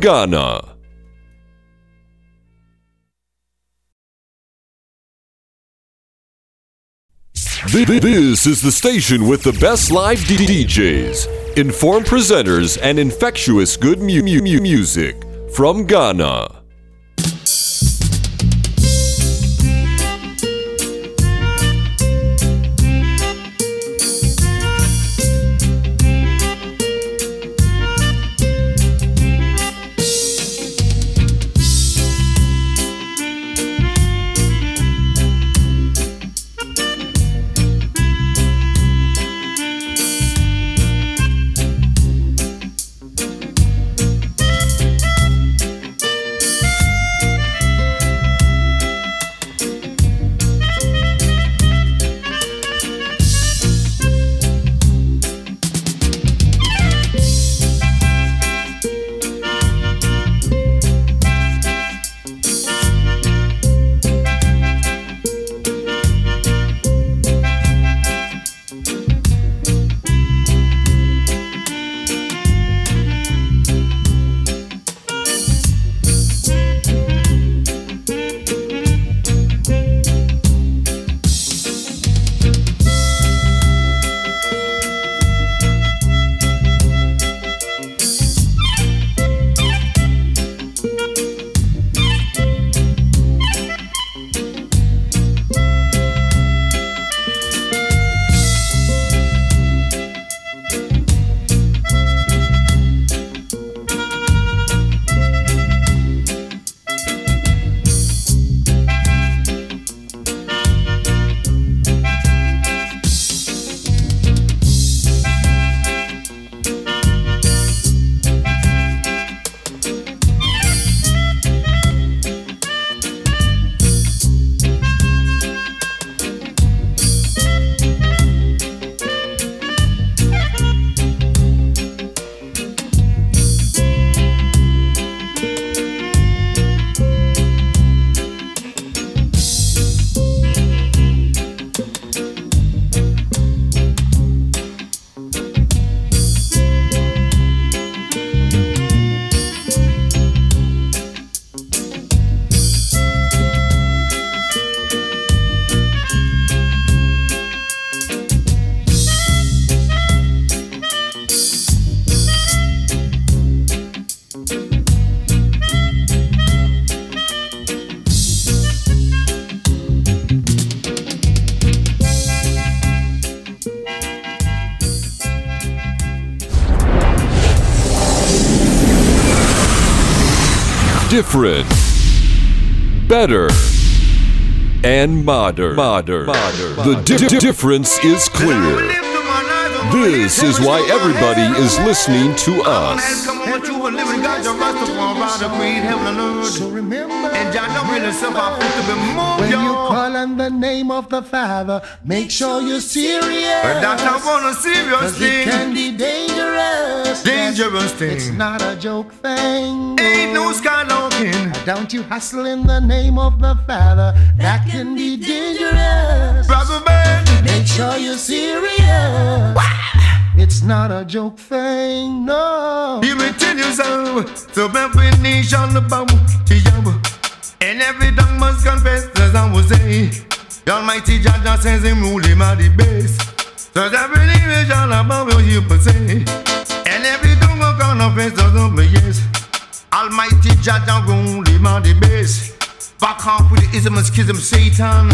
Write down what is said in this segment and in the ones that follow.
Ghana. This is the station with the best live DJs, informed presenters, and infectious good mu- mu- music from Ghana. Different, better, and modern. Modern. modern. The di- di- difference is clear. This is why everybody is listening to us. So remember, when you call on the name of the Father, make sure you're serious. But that's not one serious Cause it can be dangerous. Dangerous thing. It's not a joke thing. Ain't no skylarking. Don't you hustle in the name of the Father. That can be dangerous. Brother man, Make sure you're serious. It's not a joke thing, no. you will tell yourself. So every nation to Yahweh. And every tongue must confess as I will say. The Almighty Jah says him rule him at the base. So every shall bow will you se. And every tongue will confess as I will yes. Almighty Jah rule him at the base. Back off with the ism and schism, Satan.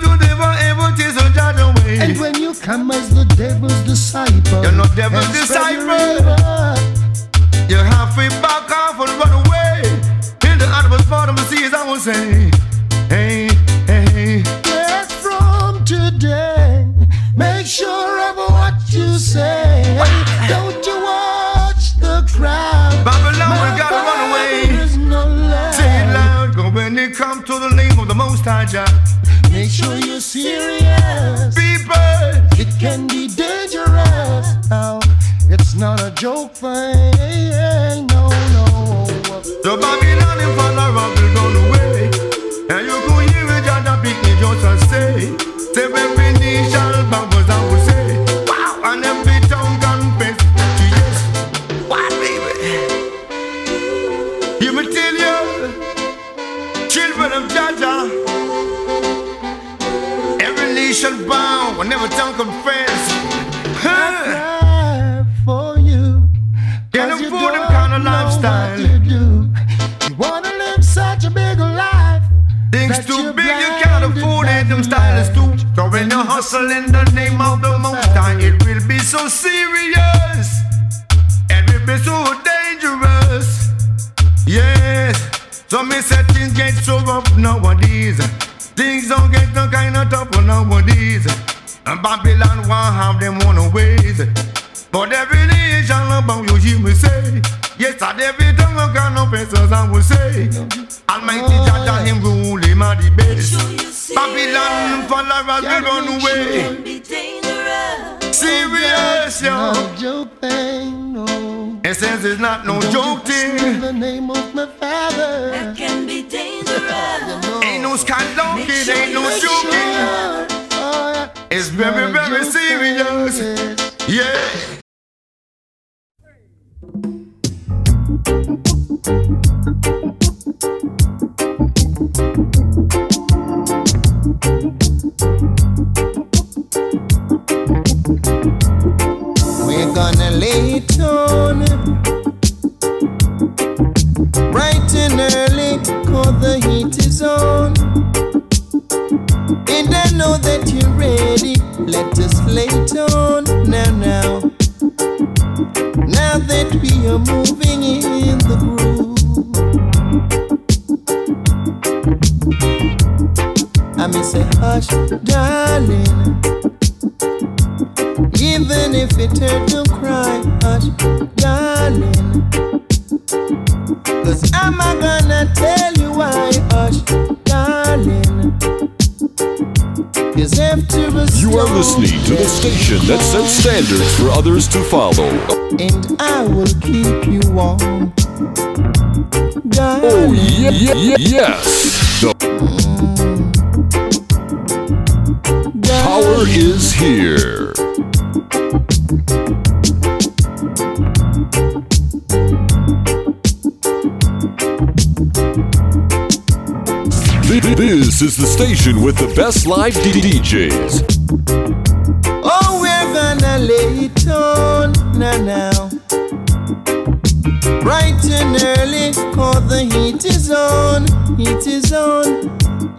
Don't you do never ever taste away. And when you come as the devil's disciple, You're not devil's and spread your disciple. evil, You have to back off and run away. In the animal's bottom of the seas, I will say, hey, hey, Get from today. Make sure of what you say. Don't you watch the crowd. Babylon, My we gotta run away. No say it loud. Go when it come to the name of the Most High Jah. Make sure you're serious. People, It can be dangerous. Now, it's not a joke thing. No, no. the Babylon in follow will run away. And you go hear it, Jah pick me just and say, say bound, I never tell confess. Huh? For you. Can't afford them kind of lifestyle. You, you wanna live such a big life. Things too big, you can't afford it. Them stylists too. So when you hustle in the name of the most high, it will be so serious. And will be so dangerous. Yes. So me say things get so rough nowadays. Things don't get nowadays. And Babylon won't have them one ways. But every nation about you hear me say. Yes, at every tongue of kind of faces I will say. Almighty Jah him rule him at the best. Babylon followers will run away. Serious, yo. No joke thing, no. It says it's not no joke thing. In the name of my father. That can be dangerous. Ain't no skylarking, ain't no joking. It's very, very serious. Yeah. We're gonna it on bright and early, cause the heat is on. And I know that you're ready. Let us lay it on now, now. Now that we are moving in the groove. I may say, hush, darling. Even if it hurt, don't cry, hush, darling. Cause I'm not gonna tell you why, hush, darling. You are listening to the station that sets standards for others to follow. And I will keep you warm. Oh, darling. Oh, yeah, yeah, yeah, yes. The mm. power is here. This is the station with the best live DJs. Oh, we're gonna lay it on now, now. Bright and early, cause the heat is on, heat is on.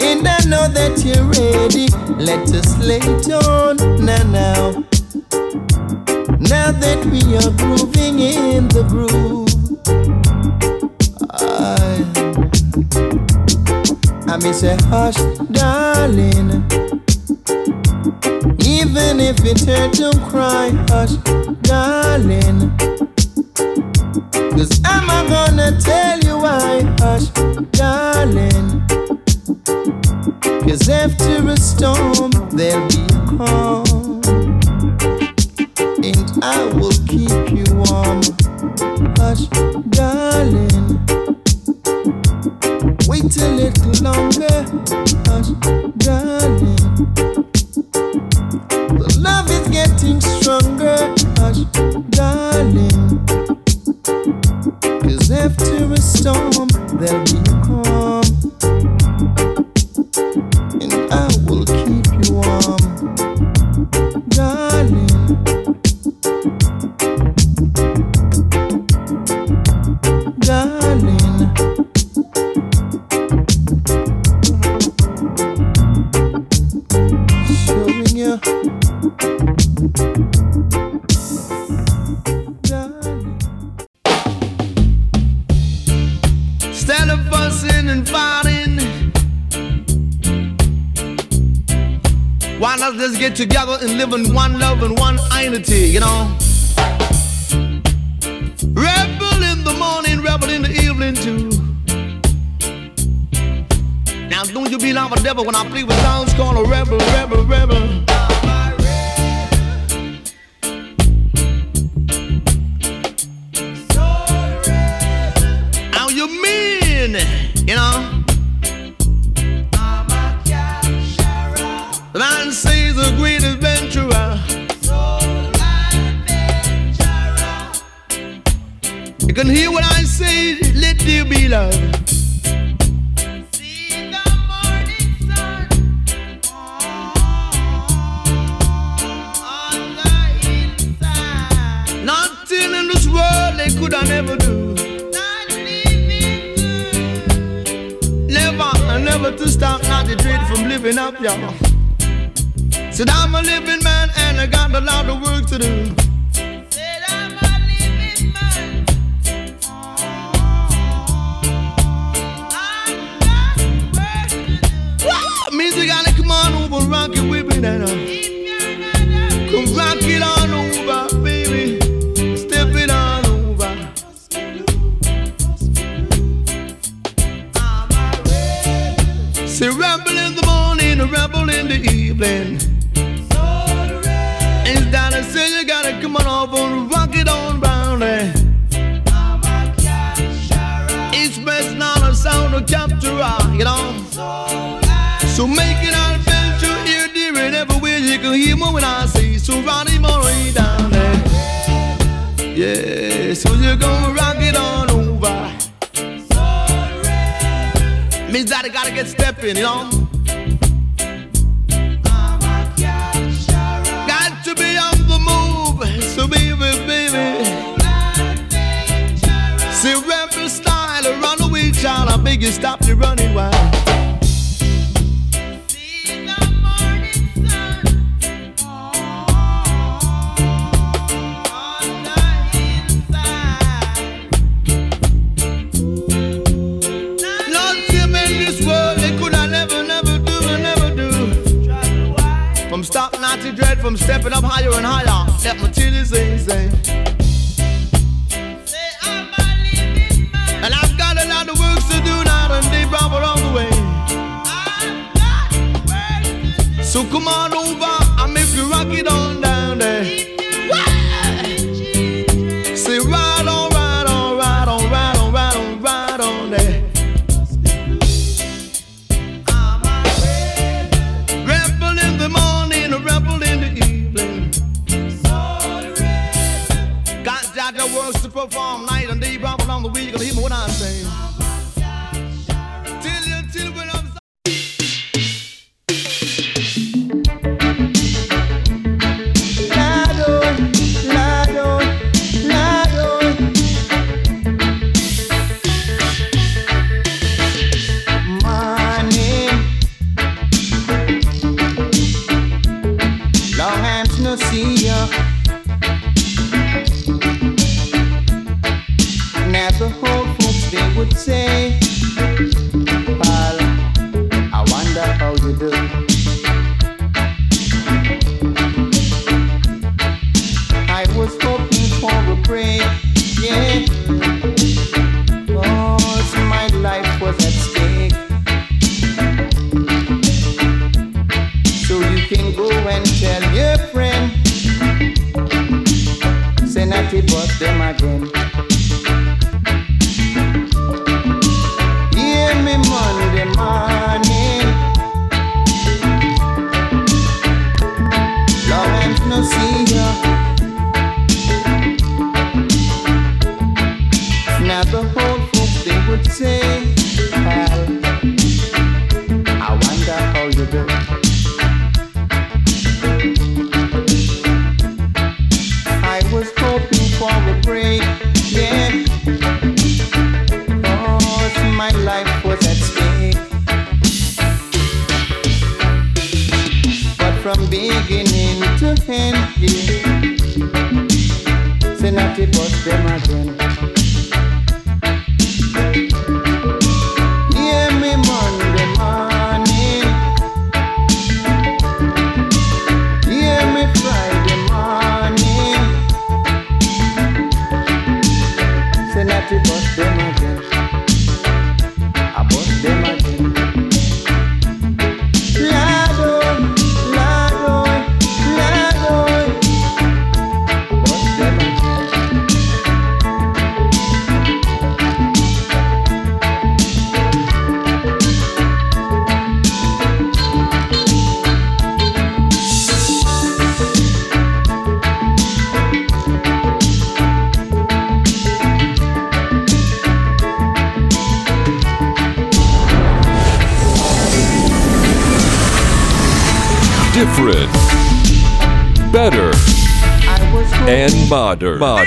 And I know that you're ready. Let us lay it on now, now. Now that we are grooving in the groove. I, I may say, hush, darling. Even if it hurt, don't cry, hush, darling. Cause I'm not gonna tell you why, hush, darling. Cause after a storm, there'll be a calm. Hush, darling. Wait a little longer, Never to stop, not to dread from living up, y'all. Said I'm a living man and I got a lot of work to do. Music gotta come on over, rock it with me now. Come rock it on the evening. That I say you gotta come on over and rock it on round. It's best not a sound to capture, you know. So make it an adventure here, dear, and everywhere you can hear me when I say so. Ronnie Murray down there. Yeah, so you're gonna rock it on over. Means that I gotta get stepping, you know. Beg you, stop your running wild. Nothing in this world they could I never, never do, never do. From stop Nazi dread, from stepping up higher and higher. Let me tell say, say.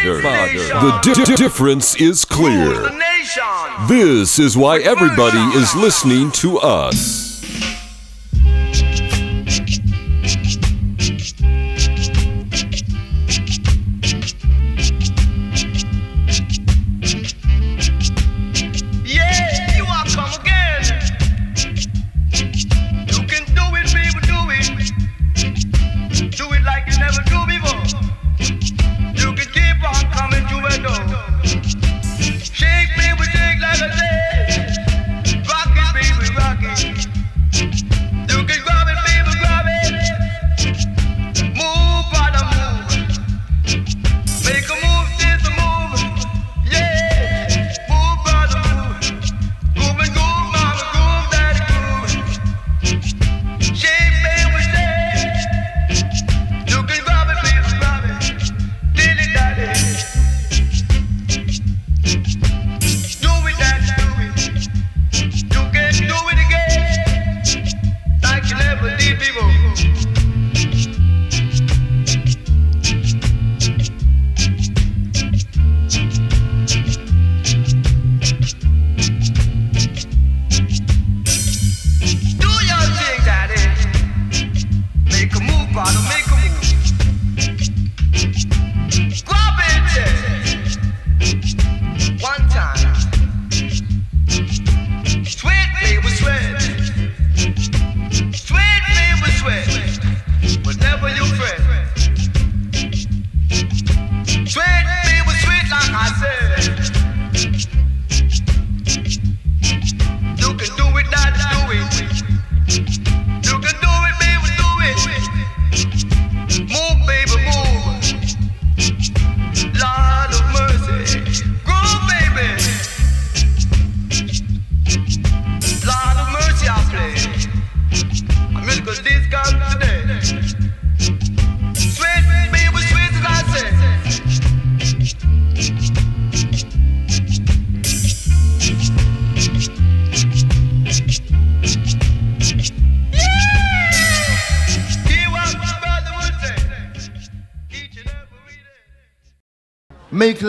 Modern. The di- difference is clear. This is why everybody is listening to us.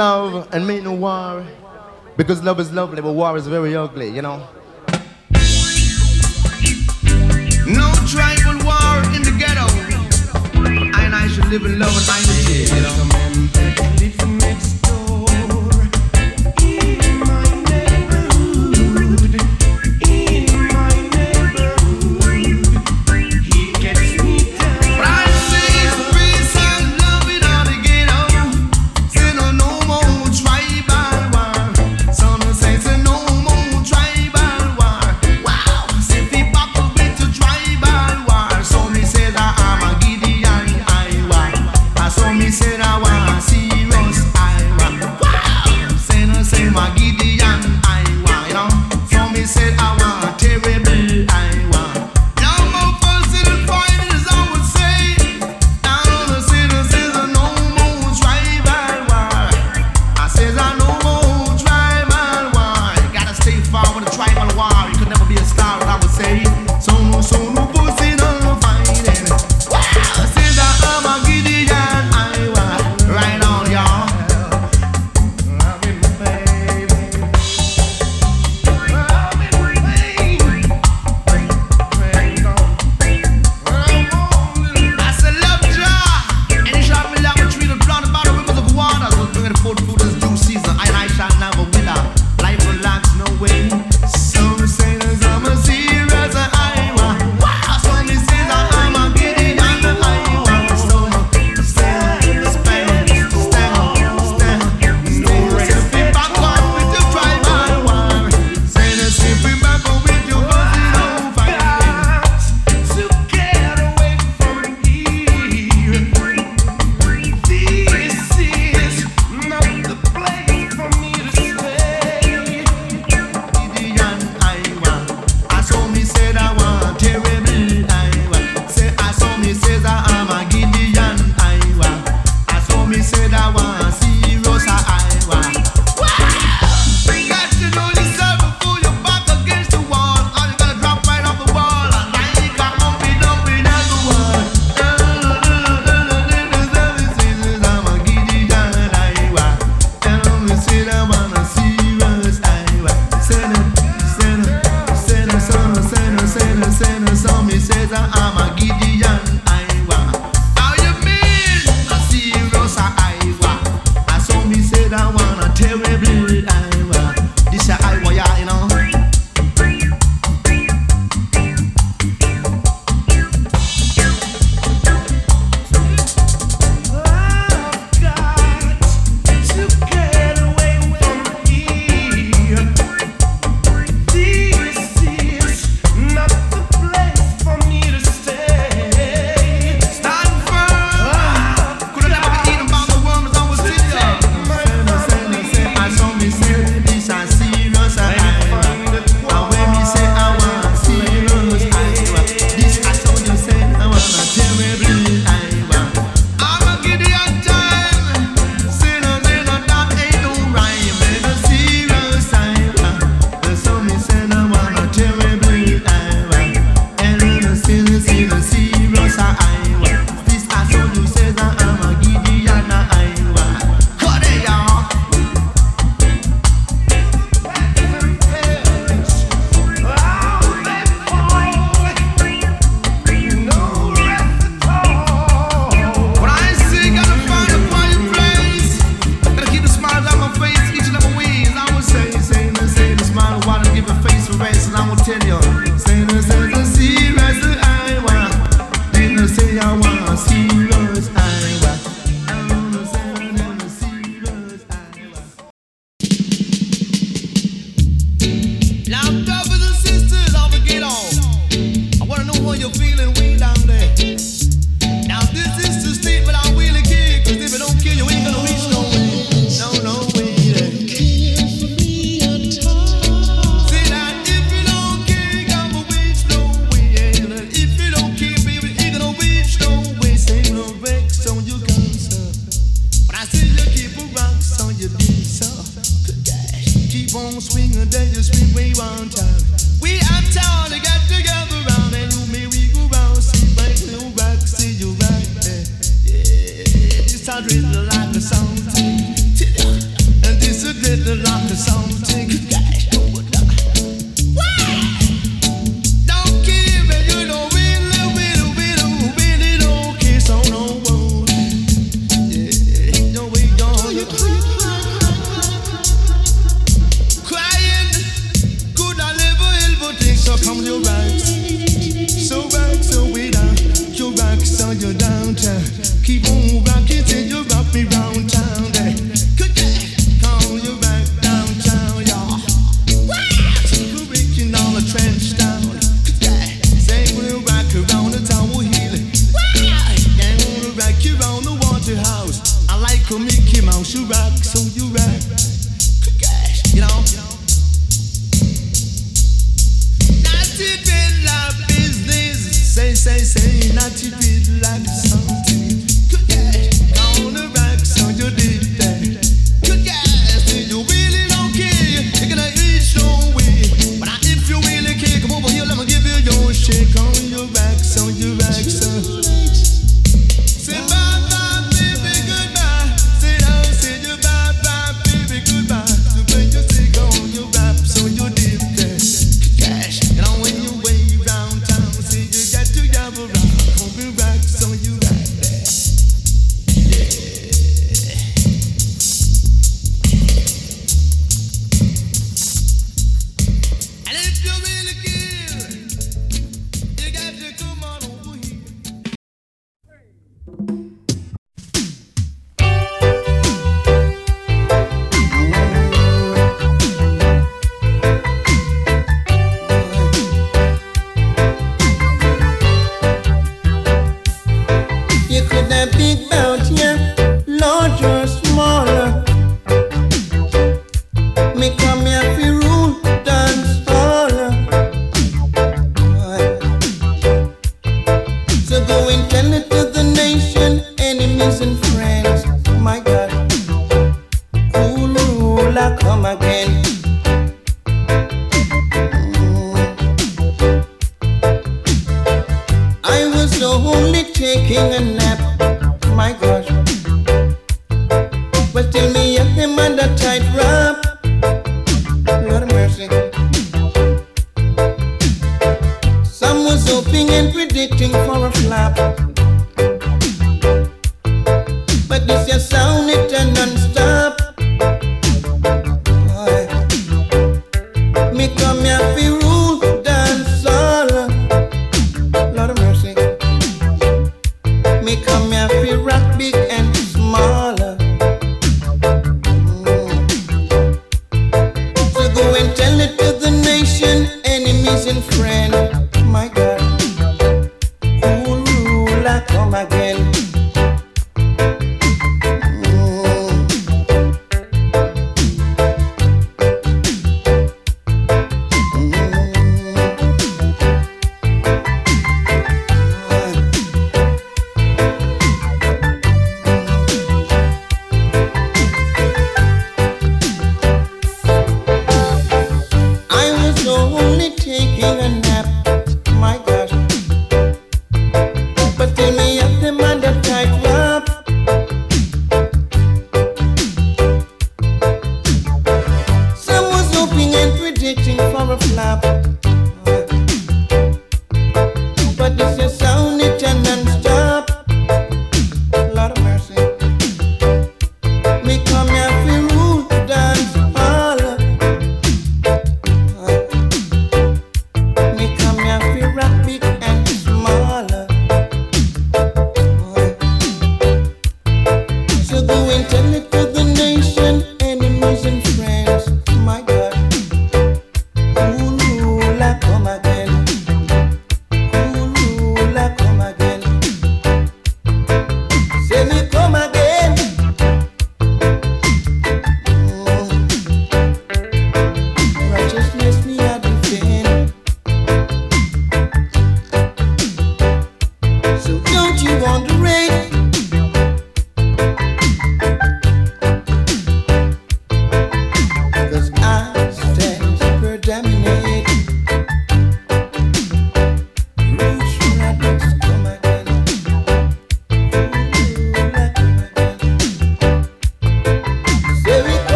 Love and make no war. Because love is lovely, but war is very ugly, you know? No tribal war in the ghetto. And I should live in love and unity, you know?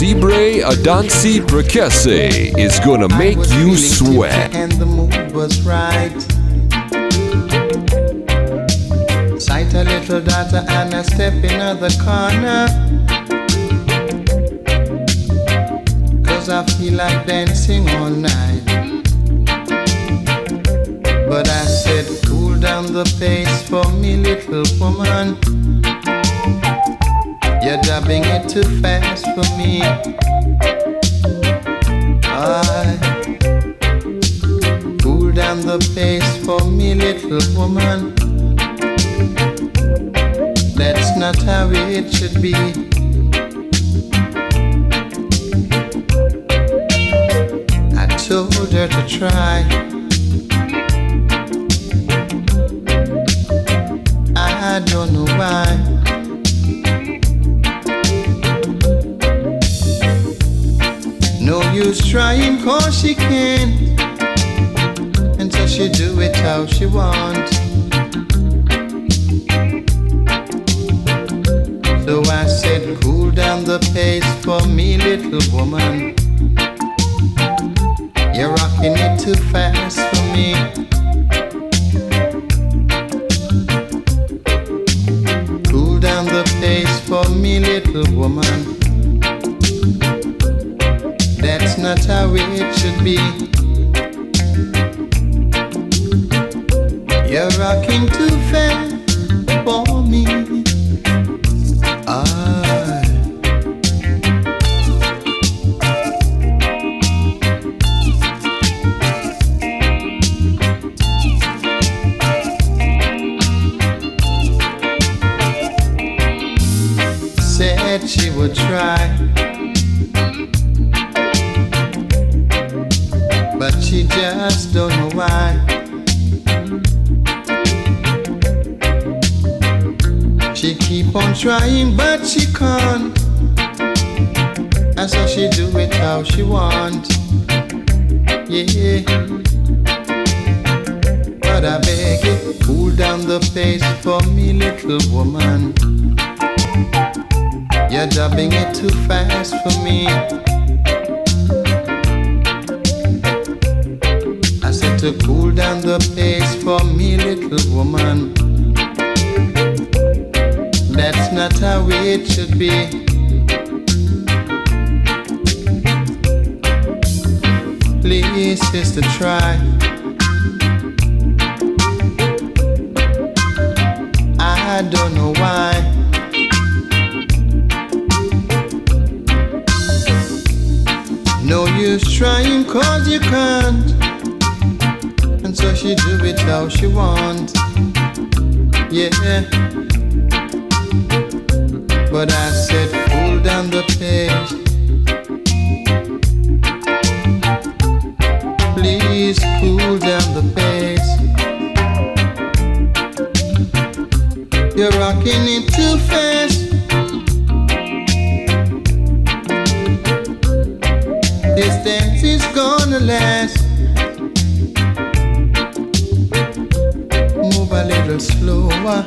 Cibre Adansi Prekese is gonna make you sweat. And the mood was right. Sight a little daughter and I step in the corner. Cause I feel like dancing all night. But I said, cool down the pace for me, little woman. You're it too fast for me. I cool down the pace for me, little woman. That's not how it should be. I told her to try. Keep on trying, but she can't. And so she do it how she want. Yeah. But I beg you, cool down the pace for me, little woman. You're dubbing it too fast for me. I said to cool down the pace for me, little woman. That's not how it should be. Please, sister, try. I don't know why. No use trying cause you can't And so she do it how she wants. Yeah But I said cool down the pace Please cool down the pace You're rocking it too fast This dance is gonna last. Move a little slower.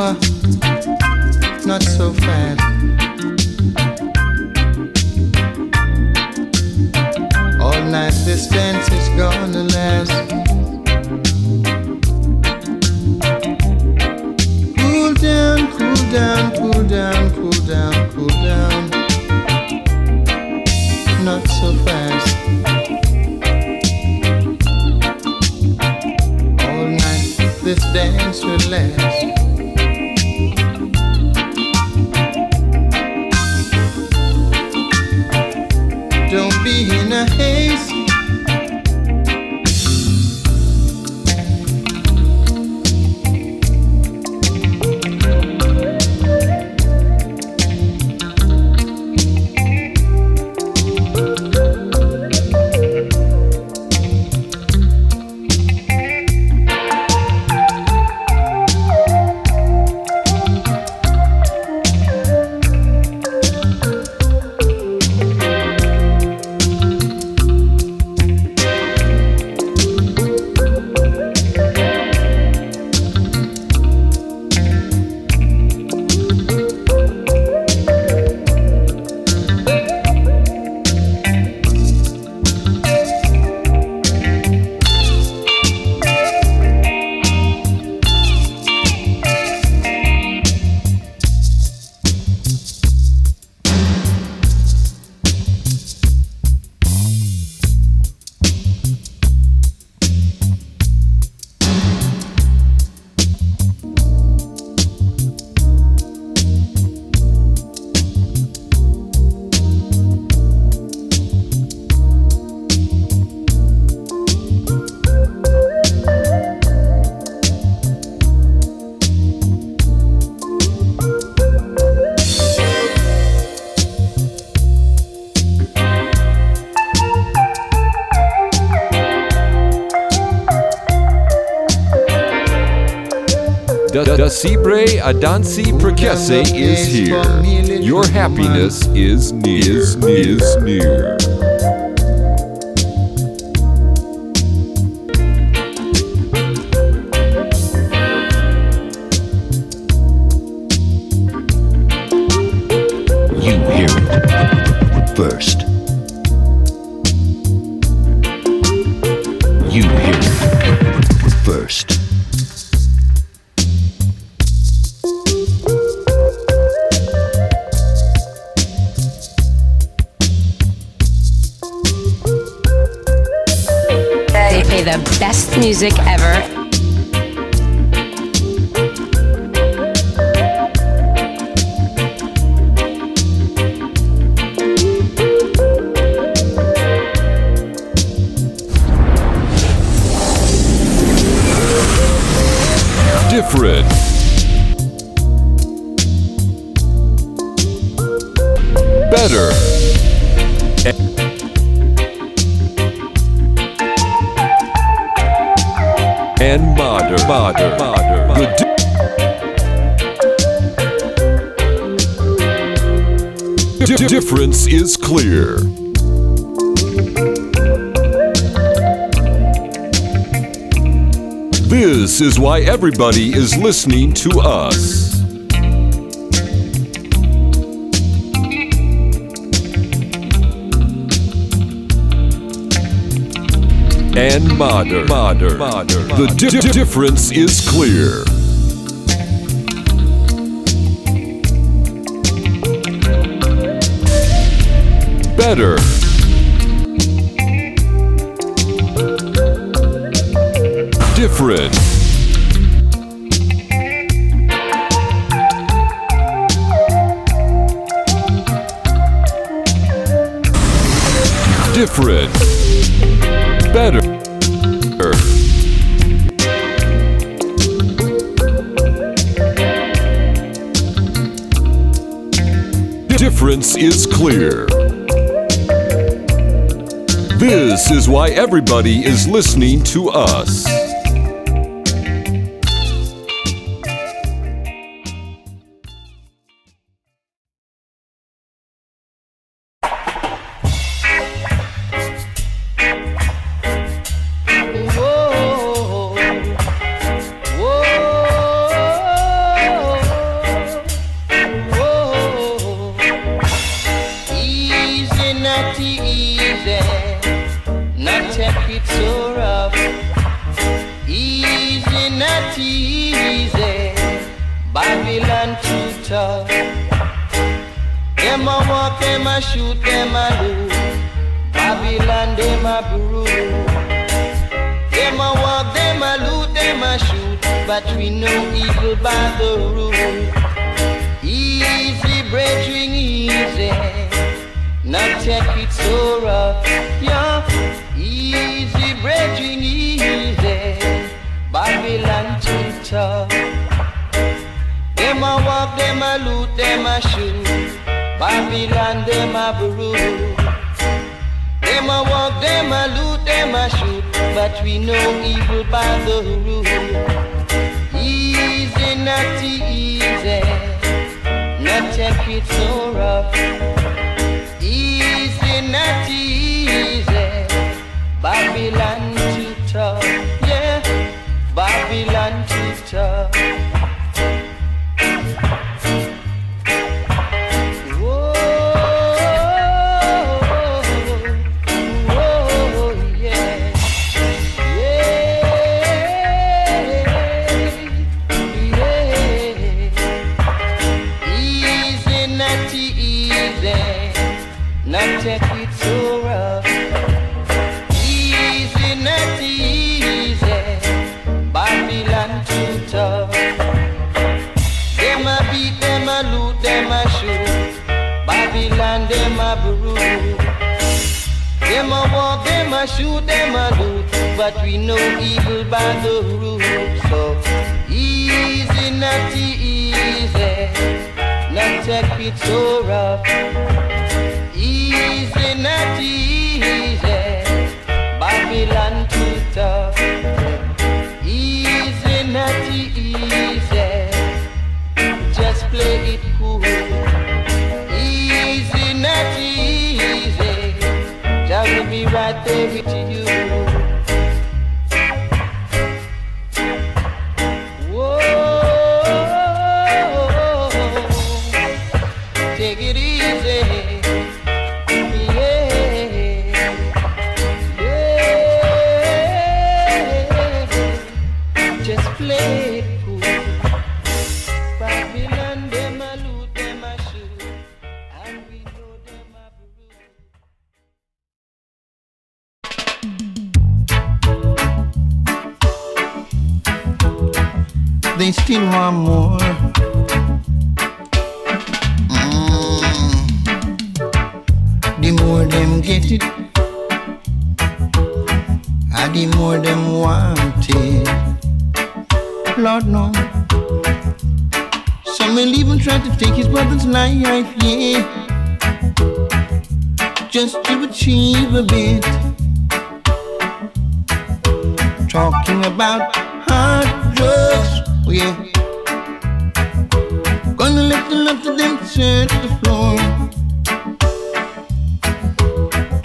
Slower. Adansi Prekese is here. Your happiness is near. Is near. The difference is clear. This is why everybody is listening to us. and modern. modern. modern. The di- di- difference is clear. Better. Different. Different. This is why everybody is listening to us. check it so rough. Easy, not easy. Babylon too tough, yeah. Babylon too tough.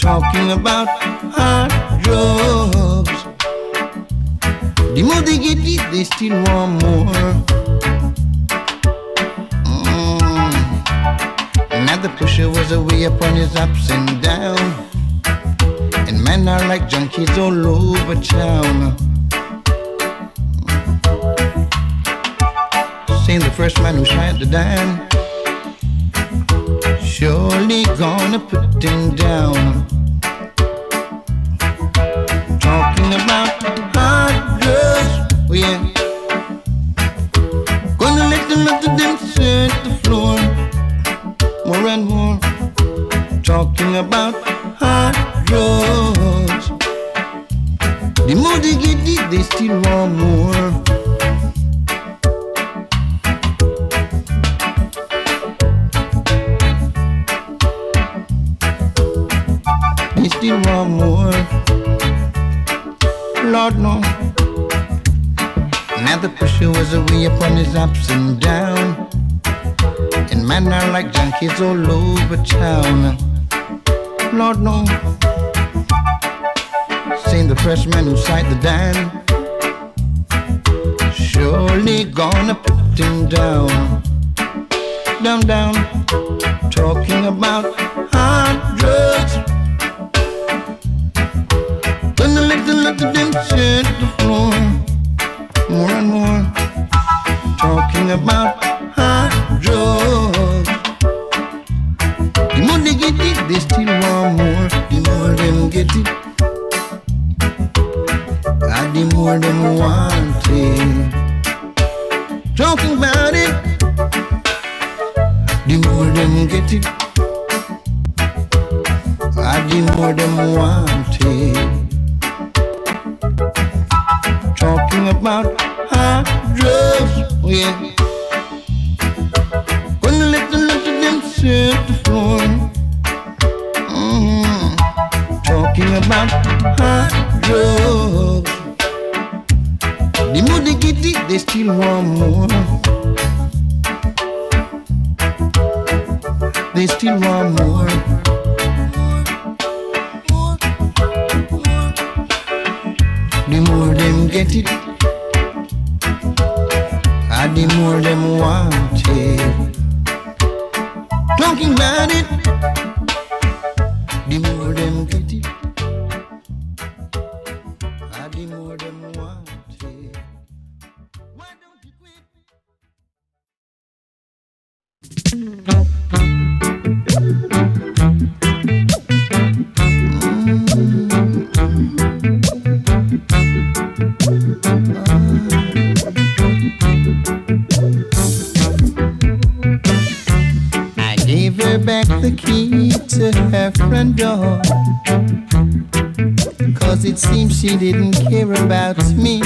talking about hard drugs. The more they get it, they still want more. Mm. Now the pusher was away upon his ups and downs. And men are like junkies all over town. Seen the first man who tried to dime surely gonna put him down. about hard oh yeah. Gonna let them up to The more them get it, and the more them want it. Talking about it. Cause it seems she didn't care about me.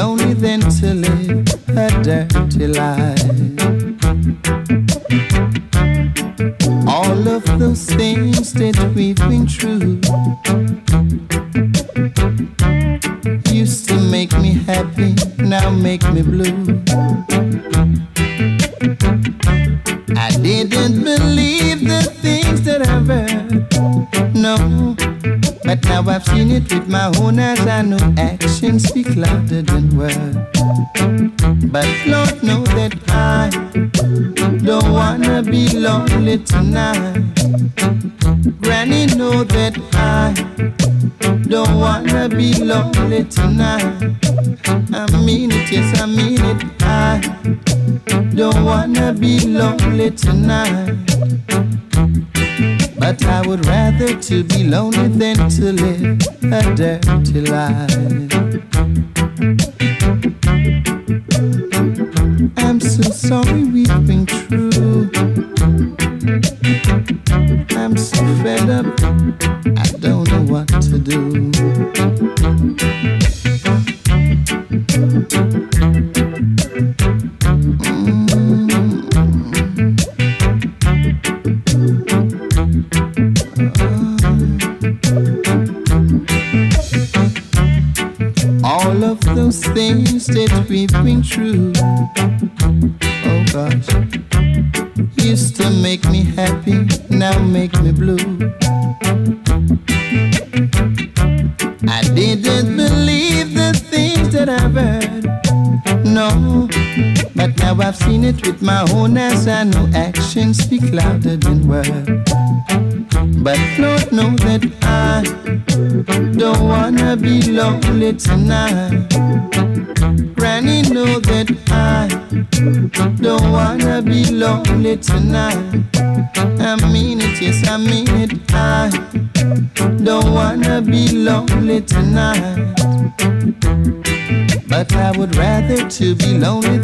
não me I'm so fed up, I don't know what to do. can speak louder than words. But Lord know that I don't wanna be lonely tonight. Granny know that I don't wanna be lonely tonight. I mean it, yes, I mean it. I don't wanna be lonely tonight. But I would rather to be lonely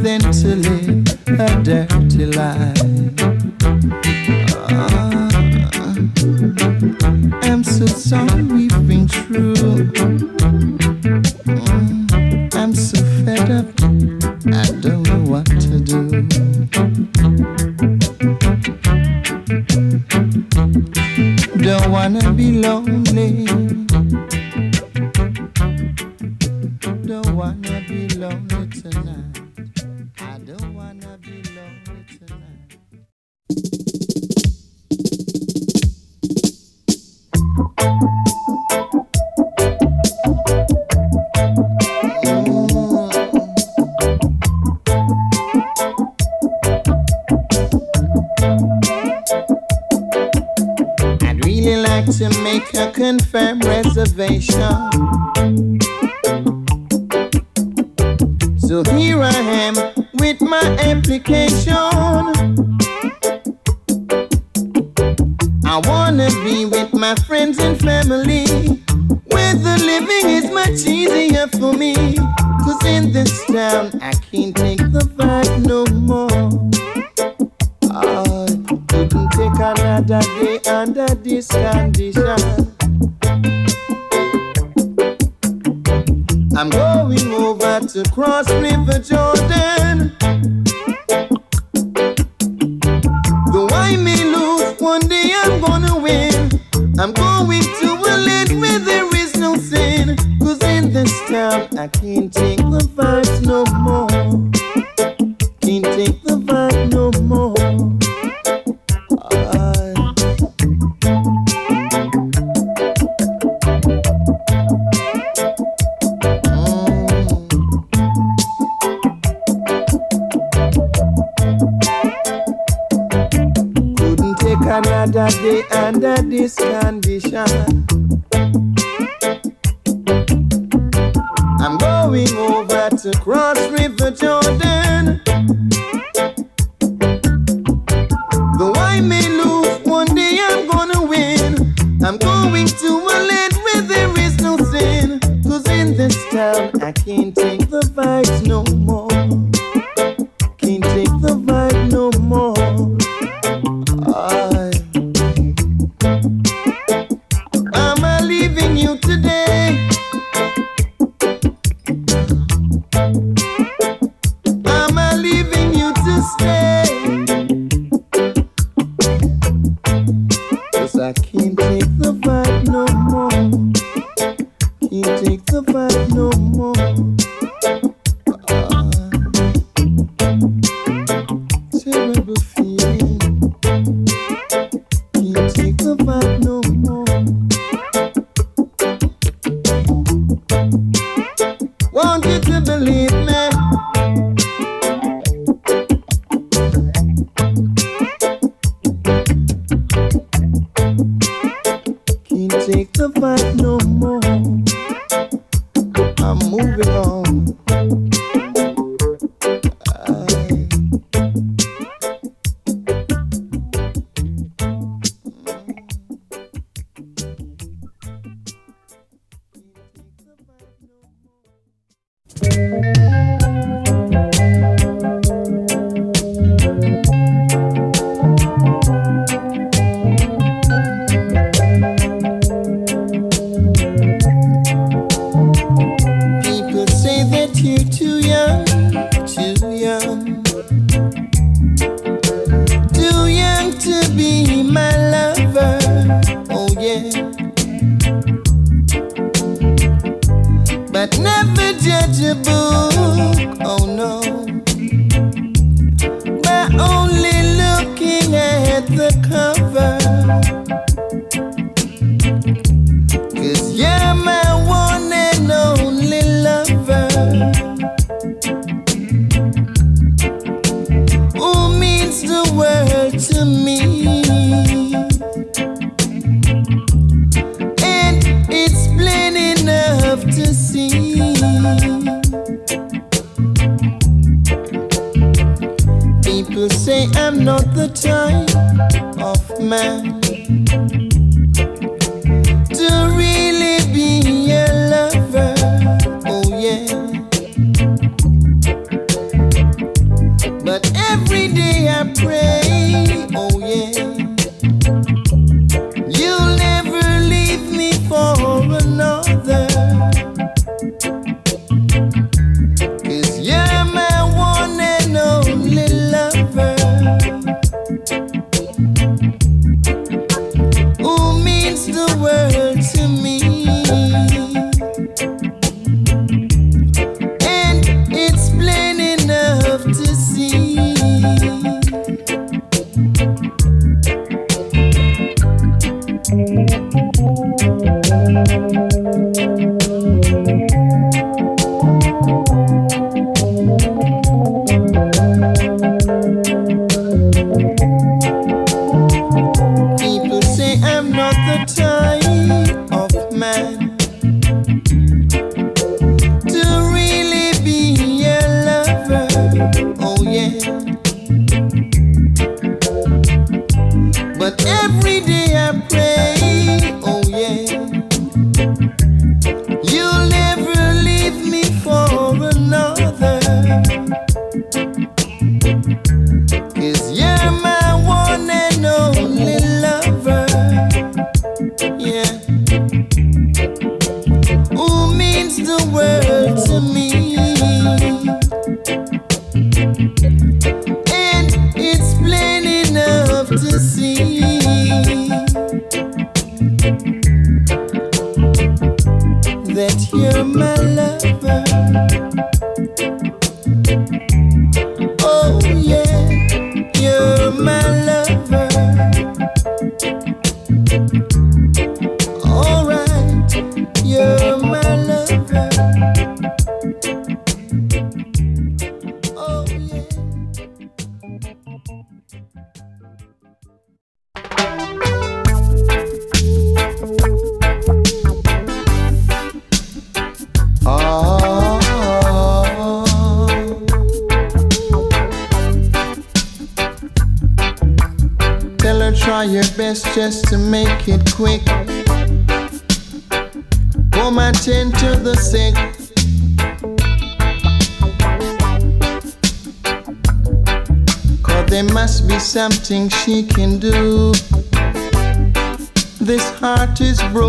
I'm going over to Cross River, Georgia. And Is broken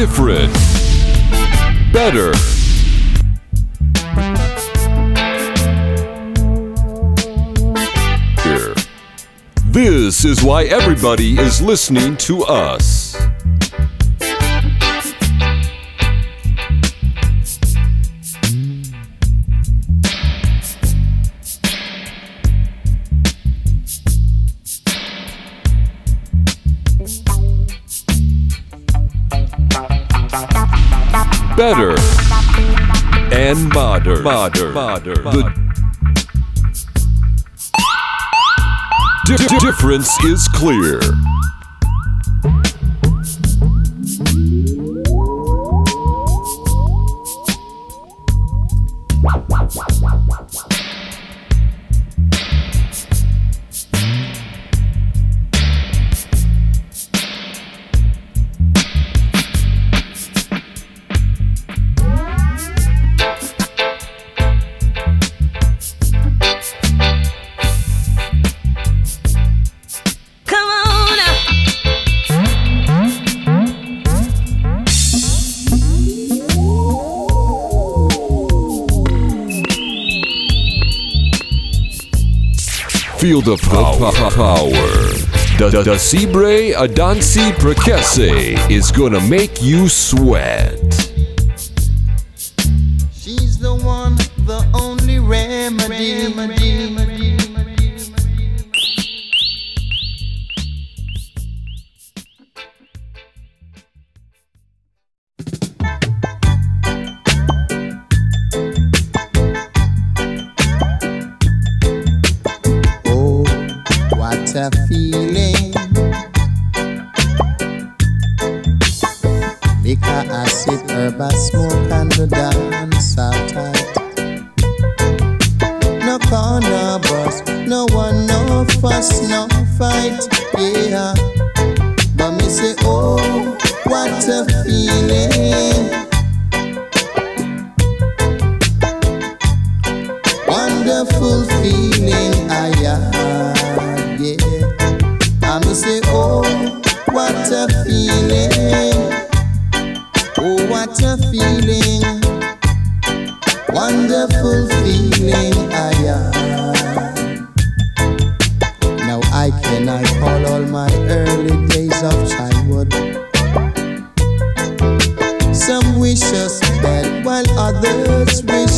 different, better. Here. This is why everybody is listening to us. Murder. Murder. Murder. The difference is clear. the power. power. The Dasibre Adansi Prekese is gonna make you sweat. what a feeling. Wonderful feeling I am. Now I can recall all my early days of childhood. Some wishes bad while others wish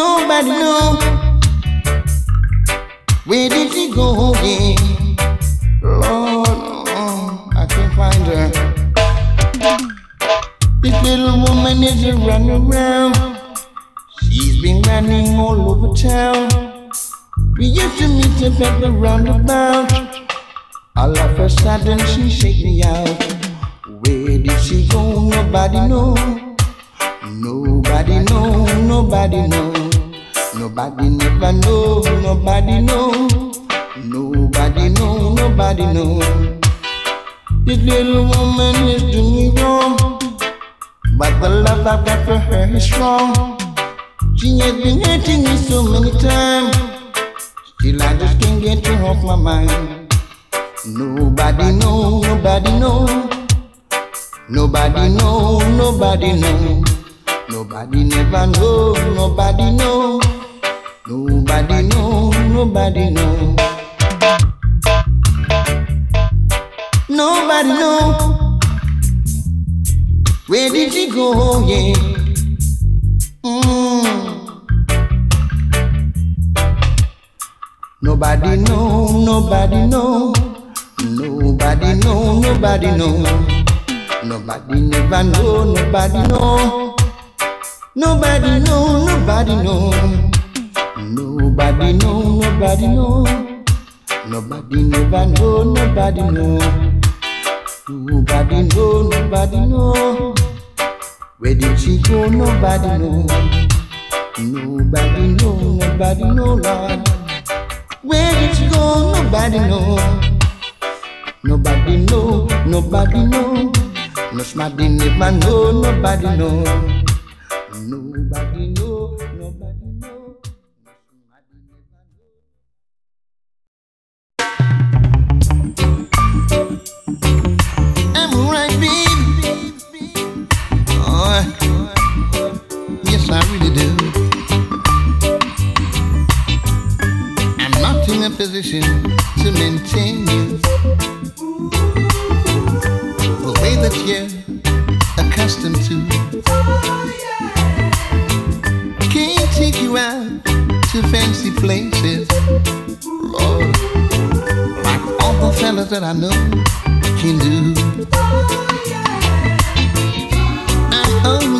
Nobody know. Where did she go? Yeah. Lord, oh, I can't find her. This little woman is a run around. She's been running all over town. We used to meet up at the roundabout. All of a sudden she shake me out. Where did she go? Nobody know. Nobody know. Nobody know. Nobody never know. Nobody know. Nobody know. Nobody know. This little woman is doing wrong. But the love I've got for her is strong. She has been hurting me so many times. Still I just can't get her off my mind. Nobody know, nobody know. Nobody know, nobody know. Nobody never know, nobody know. Nobody know, nobody know. Nobody know. Where did she go? Yeah. Mm. Nobody know, nobody know. Nobody know, nobody know. Nobody never know, nobody know. Nobody know, nobody know. Nobody know, nobody know. Nobody know. Nobody never know, nobody know. Nobody know, nobody know. Where did she go? Nobody know. Nobody know, nobody know, Lord. Where did she go? Nobody know. Nobody know, nobody know. Nobody never know, nobody know. Nobody know, I really do. I'm not in a position to maintain you the way that you're accustomed to. Can't take you out to fancy places, Lord, like all the fellas that I know can do. I'm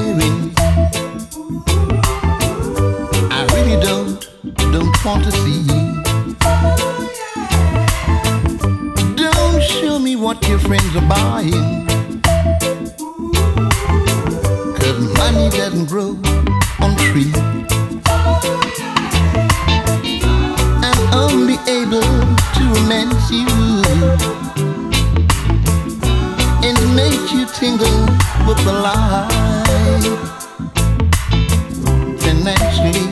what your friends are buying. Cause money doesn't grow on trees. And only able to romance you and make you tingle with the light. Financially,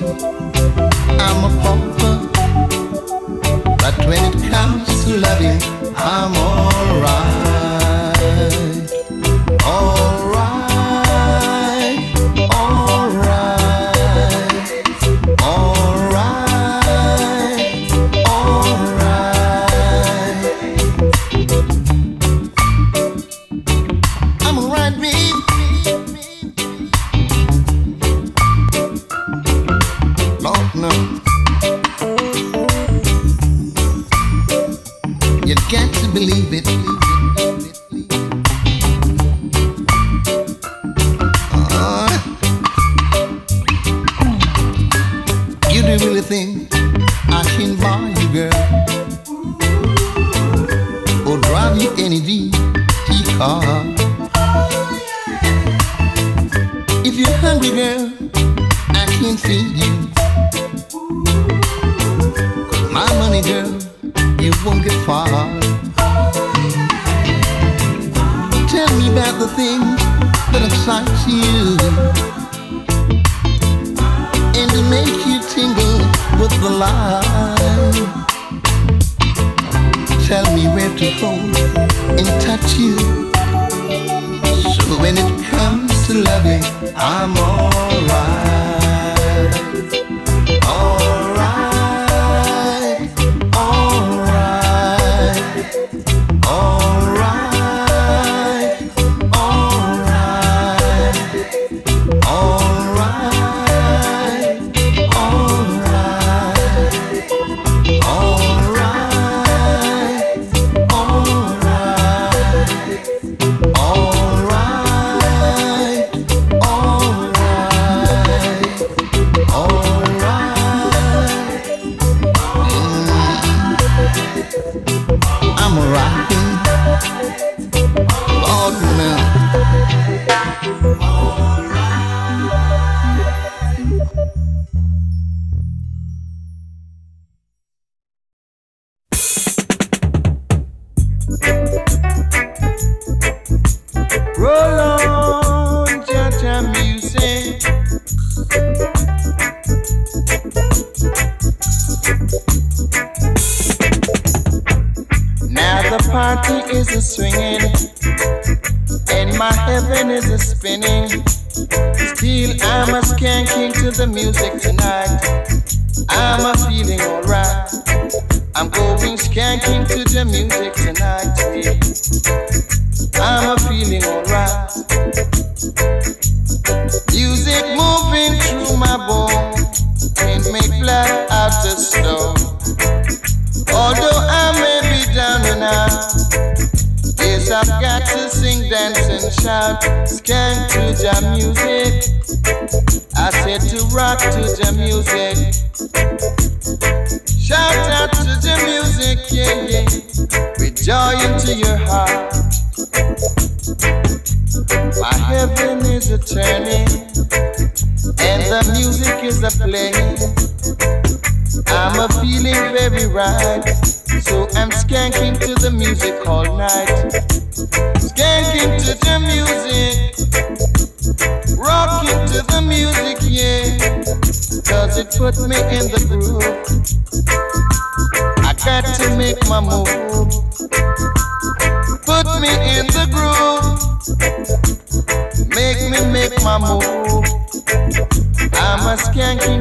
I'm a pauper, but when it comes to loving. I'm alright. All tell me where to hold and touch you. So when it comes to loving, I'm alright. mama. I'm a skanky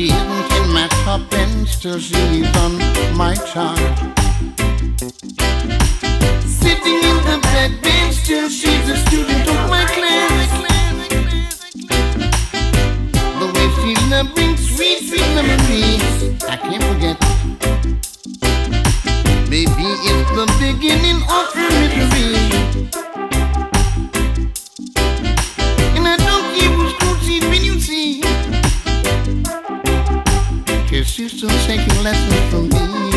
Sitting in my irgendjemand bench till she's Leben, my child. Sitting in the back bench till she's a student of my class. The way she brings sweet, sweet memories, I can't forget. Maybe it's the beginning of her misery. still taking lessons from me.